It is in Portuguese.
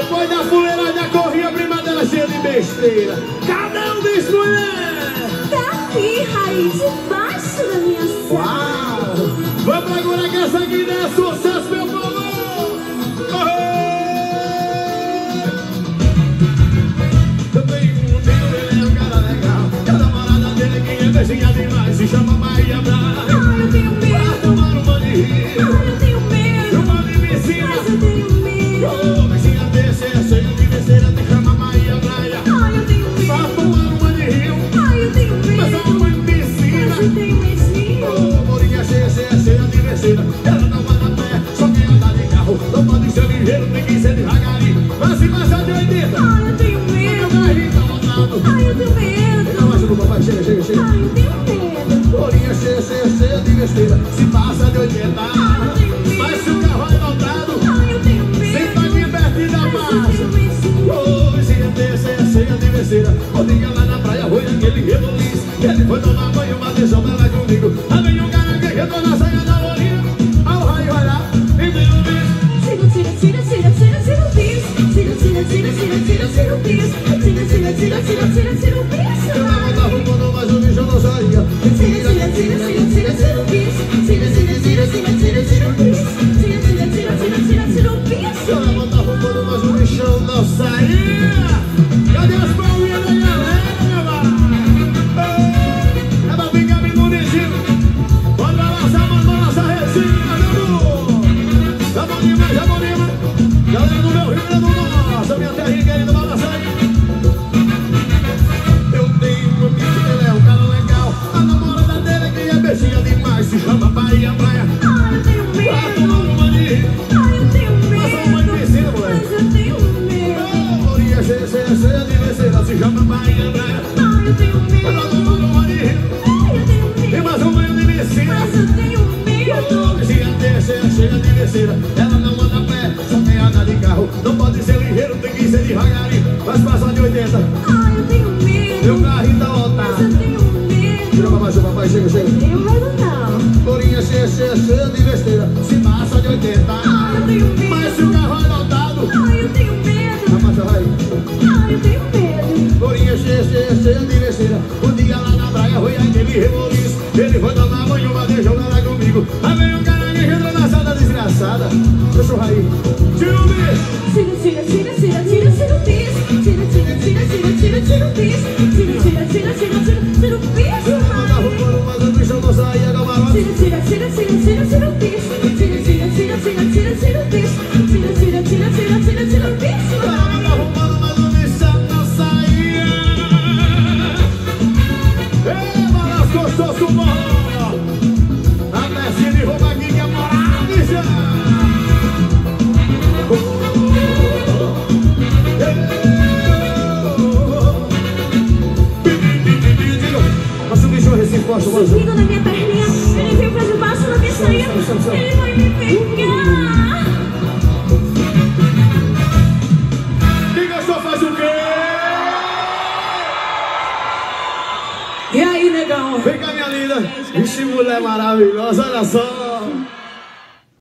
Depois da fuleiragem corria a prima dela cheia de besteira. Cada um diz mulher. Tá aqui, raiz debaixo da minha sala. Uau! Vamos agora que essa aqui é sucesso, meu povo! É é beijinha demais, se chama Maria Braga. Morinha cheia, cheia, cheia de besteira. Ela não anda pé, só quem anda de carro. Não pode ser ligeiro, tem que ser devagarinho. Mas se passar de 80, Ai, eu tenho medo. Ai, eu tenho medo. Então, acho que o papai chega, chega, chega. Ai, eu tenho medo. Morinha cheia, cheia, cheia de besteira. Se passa de 80, Ele foi tomar banho, uma deixou. Aí vem um cara que entrou na saia da Morinha. Ao raio vai lá, e um. Tira, tira, tira, tira, tira, tira o bis. Tira. Tira, tira, tira, tira, tira, tira besteira, se chama Bahia Praia. Ai, eu tenho medo. uma de rir. Ai, eu tenho E medo. mais um banho de piscina. Mas eu tenho medo. Cheia, cheia, cheia, cheia de besteira. Ela não anda a pé, só tem anda de carro. Não pode ser ligeiro, tem que ser devagarinho. Mas passa de 80, Ai, eu tenho medo. meu carrinho tá Mas eu lotado. tenho medo. Tira pra baixo, papai, chega, chega. Eu medo não. Morinha cheia, cheia, cheia de besteira. Se passa de 80. Ai, eu tenho medo. Mas se o Um dia lá na praia foi aquele reboliço. Ele foi tomar banho, mas deixou ela comigo. Aí veio um cara que entrou na sala desgraçada. Deixa o raí. Tira o bicho. Tira, tira, tira, tira, tira, tira o bis. Tira, tira, tira, tira, tira, tira o bis. Tira, tira, tira, tira, tira, tira o o bicho não saía, camarote. Tira, tira, tira, tira, o bicho Recife gosta, gosta. Subindo na minha perninha. Ele veio pra debaixo da minha saia. Ele vai me pegar. Quem gostou faz o quê? E aí, negão? Vem cá, minha linda. Vixe, mulher maravilhosa, olha só.